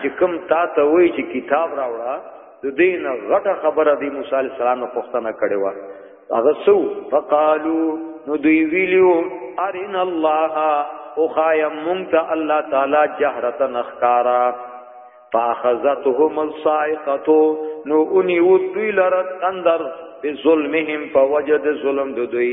چې کوم تا ته وای چې کتاب راوړه د دین غټه خبره دی موسی علی السلام پښتنه کړي وا هغه سو فقالو نو دوی ویلو ارین الله او خایا مونږ ته الله تعالی جهرتا نخکارا فاخذتهم الصائقه نو اني ودوی لرت اندر بظلمهم فوجد ظلم دوی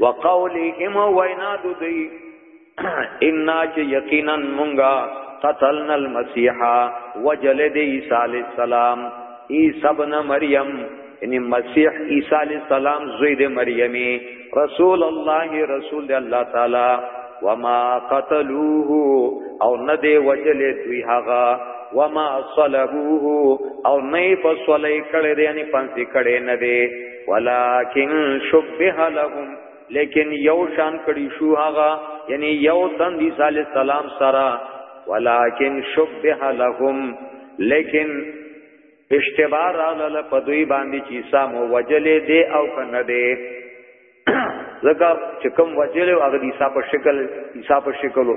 وقولهم وینا دوی ان چې یقینا مونږه قتلنا المسيح وجلد عيسى عليه السلام عيسى ابن مريم یعنی مسیح عیسی علیہ السلام زوی د مریمی رسول الله رسول دی الله تعالی وما قتلوه او نه دی وجل دوی هغه وما صلبوه او نه په صلی کړي یعنی پنځه کړي نه دی ولکن شبه لهم لیکن یو شان کړي شو هغه یعنی یو تن دی صلی الله علیه وسلم سره ولکن شبه لهم لیکن اشتباه راغله په دوی باندې چې سامو وجلې دی او کنه دی زکه چې کوم وجلې او هغه عیسی په شکل عیسی په شکلو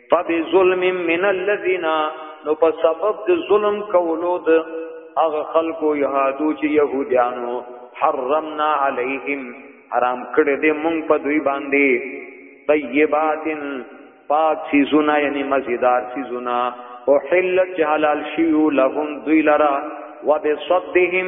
فبظلم من الذين نو په سبب د ظلم کولو د هغه خلکو یهادو چې يهوديانو حرمنا عليهم حرام کړې دې مونږ په دوی باندې طيبات پاک سيزونه یعنی مزیدار سيزونه او حلت حلال شيو لهم دوی لرا وبصدهم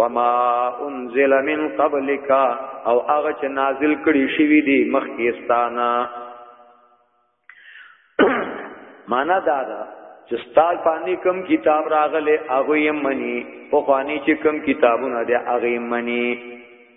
وما انزل من قبلک او هغه چې نازل کړي شوی دی مخکېستانه معنا دا ده چې ستال پانی کم کتاب راغله هغه یې منی په خوانی چې کم کتابونه دی هغه یې منی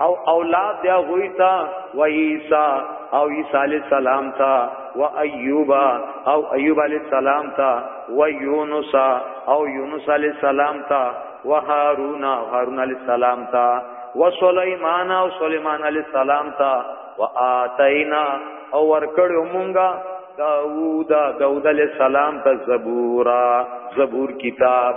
او اولاد دی غوی تا و عیسی او عیسی علی السلام تا و ایوب او ایوب علی السلام تا و یونس او یونس علی السلام تا و هارون او هارون علی السلام تا و سلیمان او سلیمان علی السلام تا و آتینا او ورکړو مونږه داوود داوود علیہ السلام ته زبورا زبور کتاب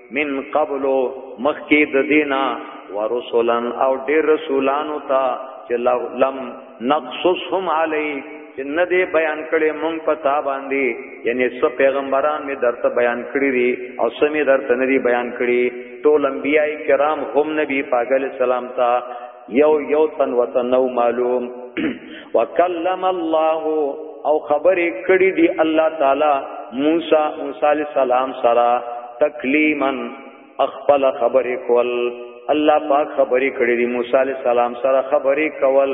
من قبل مخکی د دینا ورسولن او ډیر رسولانو ته چې لم نقصصهم علی چې نه دی بیان کړي مونږ په تا باندې یعنی څو پیغمبران می درته بیان کړی دي او سمې درته نه دی بیان کړي ټول انبیای کرام هم نبی پاک علی سلام ته یو یو تن وتنو معلوم وکلم الله او خبرې کړې دي الله تعالی موسی موسی علی السلام سره تکلیما اخبل خبرې کول الله پاک خبرې کړې دي موسی علی السلام سره خبرې کول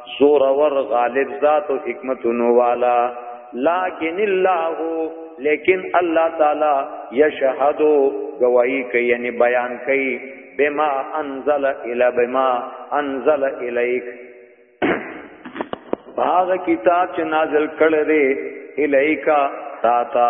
زور ور غالب ذات او حکمتونو والا لکن الله لیکن الله تعالی یشهدو گواہی کوي یعنی بیان کوي بما انزل الی بما انزل الیک باغ کتاب چې نازل کړی دی الیکا تا تا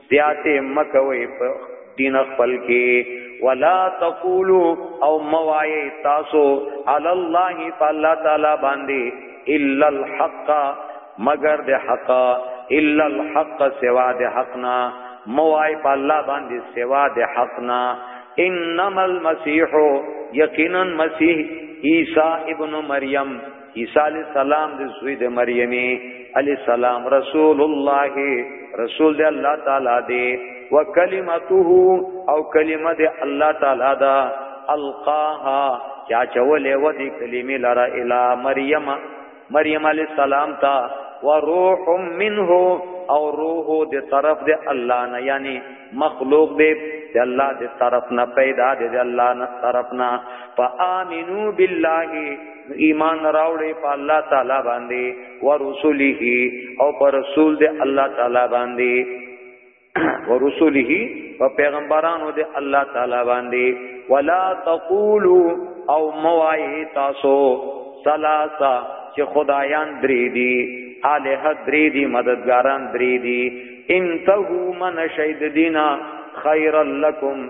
زیاته مکوي په دین خپل کې ولا تقولوا او موای تاسو علی الله فالله تعالی باندې الا الحق مگر د حق الا الحق سوا د حقنا موای په الله باندې سوا د حقنا انما المسيح یقینا مسیح عیسی ابن مریم عیسی علی السلام د زوی د مریمی علی السلام رسول الله رسول دی الله تعالی دی وکلمته او کلمه دی الله تعالی دا القاها چا چولې و دې کلمې لرا الی مریم مریم علی السلام تا وروح منه او روح دې طرف دې الله نه یعنی مخلوق دې دې الله دې طرف نه پیدا دې الله نه طرف نه فآمنو بالله ایمان راوړې په الله تعالی باندې ورسوله او پر رسول دې الله تعالی باندې ورسوله او پیغمبرانو دې الله تعالی باندې ولا تقولوا او موای تاسو ثلاثه چې خدایان درې دي الہ درې دي مددګاران درې دي انتهو من شید دینا خیر لکم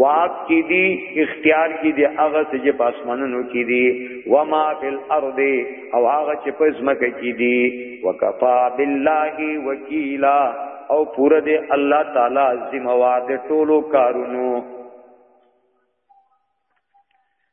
واک کی دی اختیار کی دی هغه چې په اسمانونو کی دی و ما فی الارض او هغه چې په زمکه کی دی وکفا بالله وکیلا او پوره دی الله تعالی ذمہ وار دی ټولو کارونو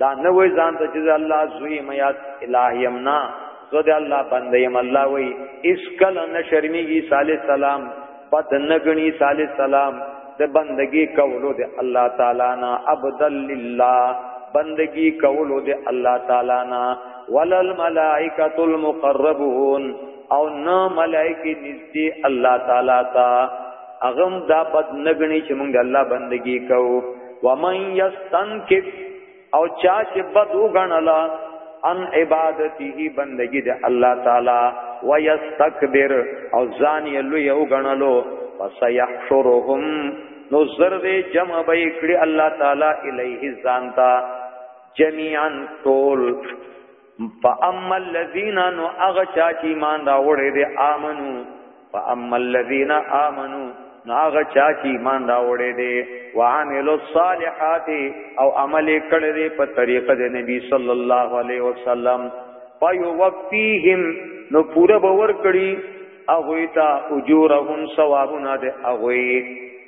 دا نه وای ځان ته چې الله زوی میات الہی امنا زو دې الله بندې یم الله وای اس کل نه شرمېږي صالح سلام بد نګنی صالح سلام د بندگی کولو د الله تعالی نه ابدل لله بندگی کولو د الله تعالی نه ولل ملائکۃ المقربون او نه ملائکه نږدې الله تعالی ته اغم دا بد نګنی چې موږ د الله بندگی کوو ومن یستنکف او چا چې بد وګڼلا ان عبادته بندگی د الله تعالی ويستكبر او ځان یې لوی وګڼلو فسيحشرهم نو زر دې جمع به کړی الله تعالی الیه ځانتا جميعا طول فاما الذين نو هغه چا چې ایمان راوړې دي امنو فاما الذين امنو نو هغه چا چې ایمان راوړې دي وعملوا الصالحات او عمل کړې دي په طریقه د نبی صلی الله علیه وسلم فیوفیهم نو پوره باور کړي هغه ته اجورهم ثوابونه ده هغه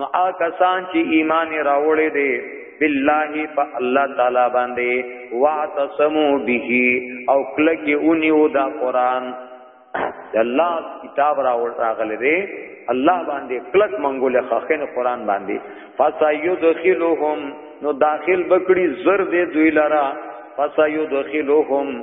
نو آکسان چې ایمان راوړې دي بالله په الله تعالی باندې واعتصموا به او کله کې اونیو دا قران الله کتاب راوړ راغلې دي الله باندې کلک منګول خخن قران باندې فسيدخلهم نو داخل بکړي زر دې دوی لرا فسيدخلهم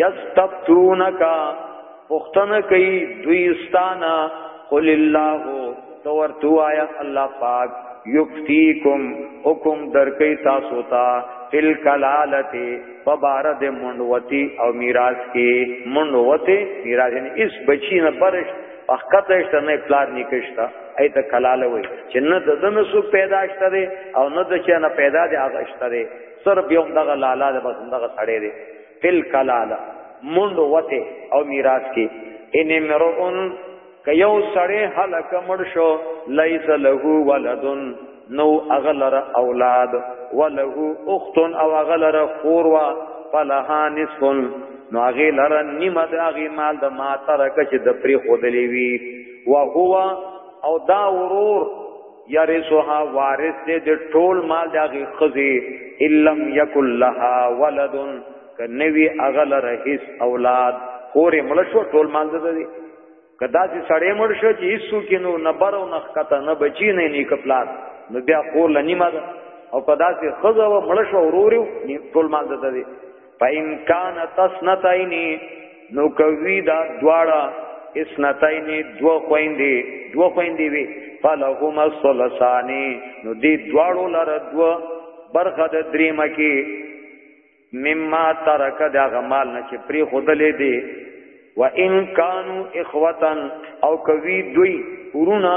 یستفتونک پختنه کوي دوی استانا قل الله تو ورتو آیا الله پاک یفتیکم حکم درکې تاسو ته فل کلالته فبارد منوتی او میراث کې منوته میراث یعنی اس بچی نه برش اخکتشت نه پلار نکشتا ایت کلاله وای چې نه د دنه سو پیدا شته دی او نه د چا نه پیدا دی هغه شته دی صرف یو دغه لالا د بس دغه سړی دی فل کلاله مونډ وته او میراث کې ان امرؤن که یو سړی هلک مړ شو لیس له ولدن نو اغلر اولاد وله اخت او اغلر خور وا فلها نصف نو اغه لره نیمه د اغه مال د ما ترکه چې د پری خودلې وی او هو او دا ورور یرثها وارث دې د ټول مال د هغه خزي الم یکل لها ولد کنوی اغل رئیس اولاد خورې ملشو ټول مال دې کدا چې سړې مړ شو چې هیڅو کې نو نه برو نه خطه نه بچی نه نه کپلات نو بیا خور لنی ما او پدا چې خزه و مړ شو ورورو ټول مال دې فإن كان تسنتين نو کوي دا دواړه اسنتين دو خويندې دو خويندې وي فلهما الثلثان نو دې دواړو لره دو برخه د دریمه کې مما ترک دا غمال نه چې پری خودلې دي و ان کانو اخوتن او کوي دوی ورونا